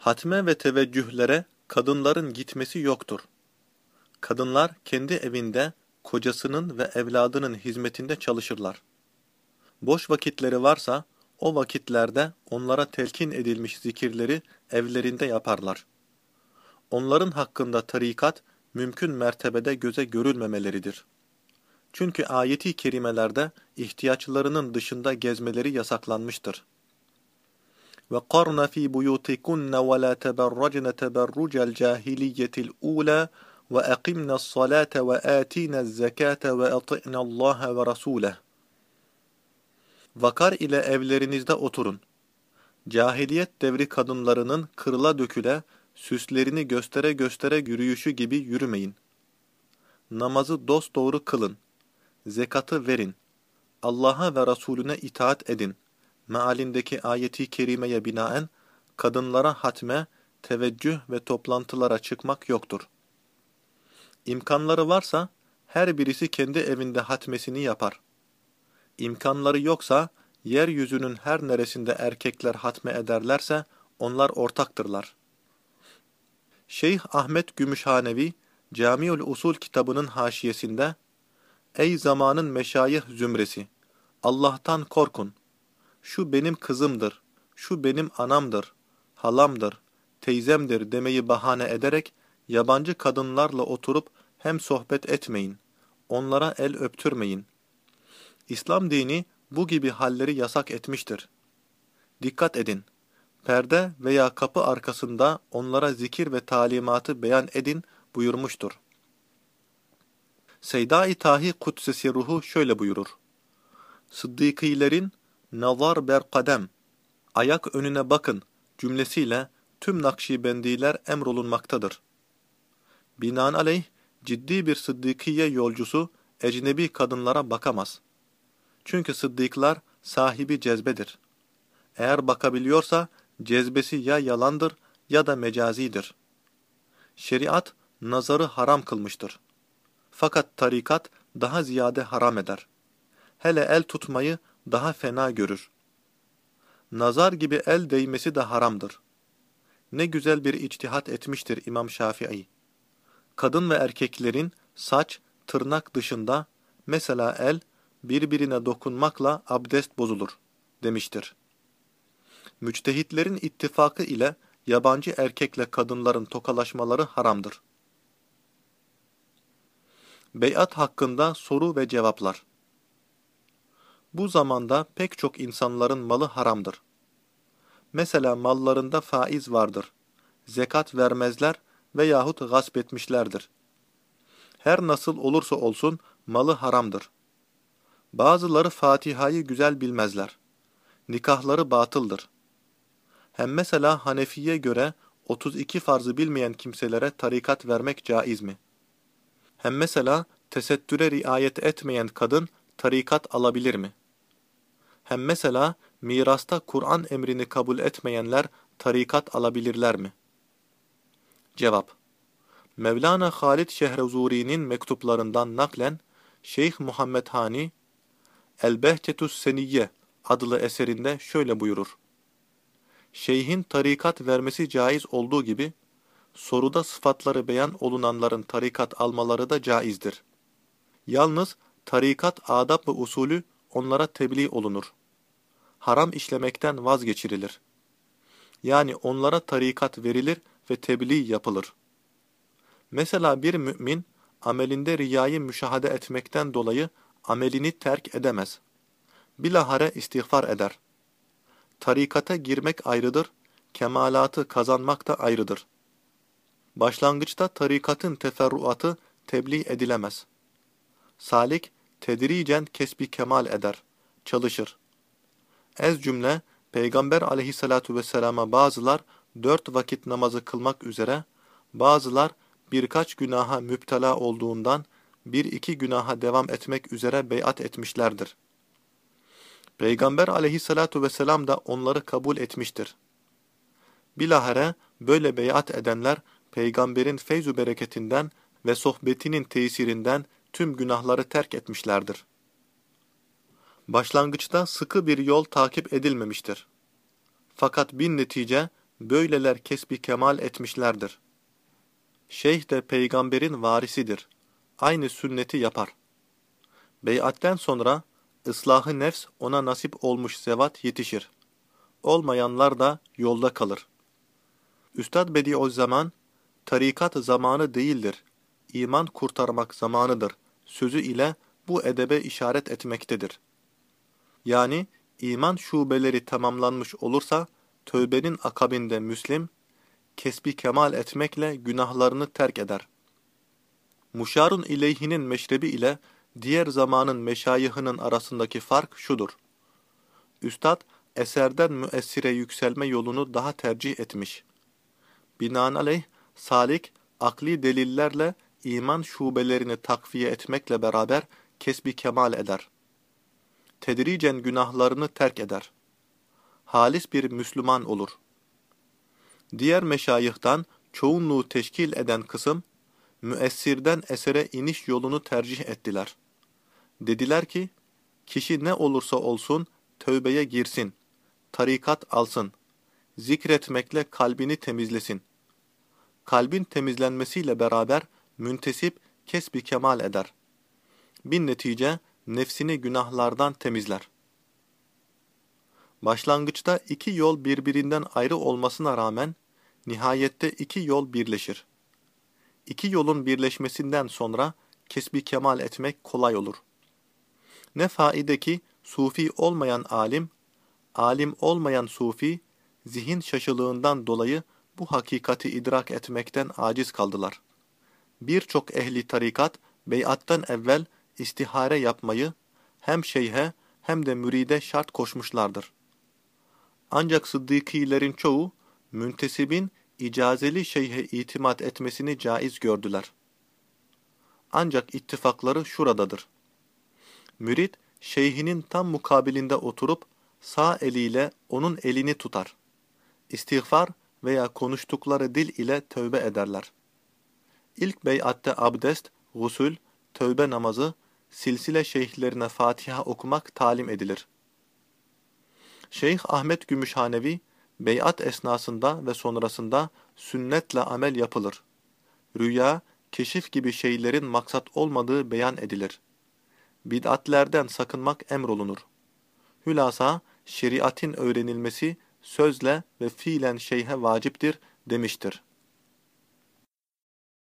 Hatme ve teveccühlere kadınların gitmesi yoktur. Kadınlar kendi evinde kocasının ve evladının hizmetinde çalışırlar. Boş vakitleri varsa o vakitlerde onlara telkin edilmiş zikirleri evlerinde yaparlar. Onların hakkında tarikat mümkün mertebede göze görülmemeleridir. Çünkü ayeti kerimelerde ihtiyaçlarının dışında gezmeleri yasaklanmıştır ve karna fi buyutikunna ve la teberracna teberrucel cahiliyetil ula ve aqimna salate ve atina zekate ve ati'na Allah ve rasule. Vakar ile evlerinizde oturun. Cahiliyet devri kadınlarının kırıla döküle, süslerini göstere göstere yürüyüşü gibi yürümeyin. Namazı dosdoğru kılın. Zekatı verin. Allah'a ve Resulüne itaat edin.'' Mealindeki ayeti kerimeye binaen, kadınlara hatme, teveccüh ve toplantılara çıkmak yoktur. İmkanları varsa, her birisi kendi evinde hatmesini yapar. İmkanları yoksa, yeryüzünün her neresinde erkekler hatme ederlerse, onlar ortaktırlar. Şeyh Ahmet Gümüşhanevi, Camiül Usul kitabının haşiyesinde, Ey zamanın meşayih zümresi! Allah'tan korkun! Şu benim kızımdır, şu benim anamdır, halamdır, teyzemdir demeyi bahane ederek, yabancı kadınlarla oturup hem sohbet etmeyin, onlara el öptürmeyin. İslam dini bu gibi halleri yasak etmiştir. Dikkat edin! Perde veya kapı arkasında onlara zikir ve talimatı beyan edin buyurmuştur. Seyda-i Tahi Kudsesi ruhu şöyle buyurur. Sıddıkilerin nazar ber kadem, ayak önüne bakın cümlesiyle tüm Nakşibendiler emrolunmaktadır. Binaenaleyh ciddi bir sıddıkiye yolcusu ecnebi kadınlara bakamaz. Çünkü sıddıklar sahibi cezbedir. Eğer bakabiliyorsa cezbesi ya yalandır ya da mecazidir. Şeriat nazarı haram kılmıştır. Fakat tarikat daha ziyade haram eder. Hele el tutmayı daha fena görür. Nazar gibi el değmesi de haramdır. Ne güzel bir içtihat etmiştir İmam Şafii. Kadın ve erkeklerin saç, tırnak dışında, mesela el, birbirine dokunmakla abdest bozulur, demiştir. Müçtehitlerin ittifakı ile yabancı erkekle kadınların tokalaşmaları haramdır. Beyat hakkında soru ve cevaplar Bu zamanda pek çok insanların malı haramdır. Mesela mallarında faiz vardır. Zekat vermezler veyahut gasp etmişlerdir. Her nasıl olursa olsun malı haramdır. Bazıları Fatiha'yı güzel bilmezler. Nikahları batıldır. Hem mesela Hanefi'ye göre 32 farzı bilmeyen kimselere tarikat vermek caiz mi? Hem mesela tesettüre riayet etmeyen kadın tarikat alabilir mi? Hem mesela mirasta Kur'an emrini kabul etmeyenler tarikat alabilirler mi? Cevap Mevlana Halid Şehrezuri'nin mektuplarından naklen Şeyh Muhammed Hani El-Behçetü's Seniyye adlı eserinde şöyle buyurur. Şeyhin tarikat vermesi caiz olduğu gibi, soruda sıfatları beyan olunanların tarikat almaları da caizdir. Yalnız tarikat adab ve usulü onlara tebliğ olunur. Haram işlemekten vazgeçirilir. Yani onlara tarikat verilir ve tebliğ yapılır. Mesela bir mümin, amelinde riyayı müşahede etmekten dolayı amelini terk edemez. Bilahare istiğfar eder. Tarikata girmek ayrıdır, kemalatı kazanmak da ayrıdır. Başlangıçta tarikatın teferruatı tebliğ edilemez. Salik, tedricen kesbi kemal eder, çalışır. Ez cümle, Peygamber aleyhissalatu vesselama bazılar dört vakit namazı kılmak üzere, bazılar birkaç günaha müptela olduğundan bir iki günaha devam etmek üzere beyat etmişlerdir. Peygamber aleyhissalatu vesselam da onları kabul etmiştir. Bilahare böyle beyat edenler peygamberin feyzu bereketinden ve sohbetinin tesirinden tüm günahları terk etmişlerdir. Başlangıçta sıkı bir yol takip edilmemiştir. Fakat bin netice Böyleler kesbi kemal etmişlerdir. Şeyh de peygamberin varisidir. Aynı sünneti yapar. Beyatten sonra ıslahı nefs ona nasip olmuş zevat yetişir. Olmayanlar da yolda kalır. Üstad Bediüzzaman, tarikat zamanı değildir, iman kurtarmak zamanıdır sözü ile bu edebe işaret etmektedir. Yani iman şubeleri tamamlanmış olursa, tövbenin akabinde Müslim, kesbi kemal etmekle günahlarını terk eder. Muşarun ileyhinin meşrebi ile diğer zamanın meşayihinin arasındaki fark şudur. Üstad, eserden müessire yükselme yolunu daha tercih etmiş. Binaenaleyh, salik, akli delillerle iman şubelerini takviye etmekle beraber kesbi kemal eder. Tedricen günahlarını terk eder. Halis bir Müslüman olur. Diğer meşayihtan çoğunluğu teşkil eden kısım, müessirden esere iniş yolunu tercih ettiler. Dediler ki, kişi ne olursa olsun tövbeye girsin, tarikat alsın, zikretmekle kalbini temizlesin. Kalbin temizlenmesiyle beraber müntesip kesbi kemal eder. Bin netice nefsini günahlardan temizler. Başlangıçta iki yol birbirinden ayrı olmasına rağmen, nihayette iki yol birleşir. İki yolun birleşmesinden sonra kesbi kemal etmek kolay olur. Ne faide sufi olmayan alim, alim olmayan sufi, zihin şaşılığından dolayı bu hakikati idrak etmekten aciz kaldılar. Birçok ehli tarikat, beyattan evvel istihare yapmayı hem şeyhe hem de müride şart koşmuşlardır. Ancak sıddıkilerin çoğu, müntesibin icazeli şeyhe itimat etmesini caiz gördüler. Ancak ittifakları şuradadır. Mürid, şeyhinin tam mukabilinde oturup sağ eliyle onun elini tutar. İstiğfar veya konuştukları dil ile tövbe ederler. İlk beyatte abdest, gusül, tövbe namazı, silsile şeyhlerine Fatiha okumak talim edilir. Şeyh Ahmet Gümüşhanevi, beyat esnasında ve sonrasında sünnetle amel yapılır. Rüya, keşif gibi şeylerin maksat olmadığı beyan edilir. Bid'atlerden sakınmak emrolunur. Hülasa, şeriatin öğrenilmesi sözle ve fiilen şeyhe vaciptir demiştir.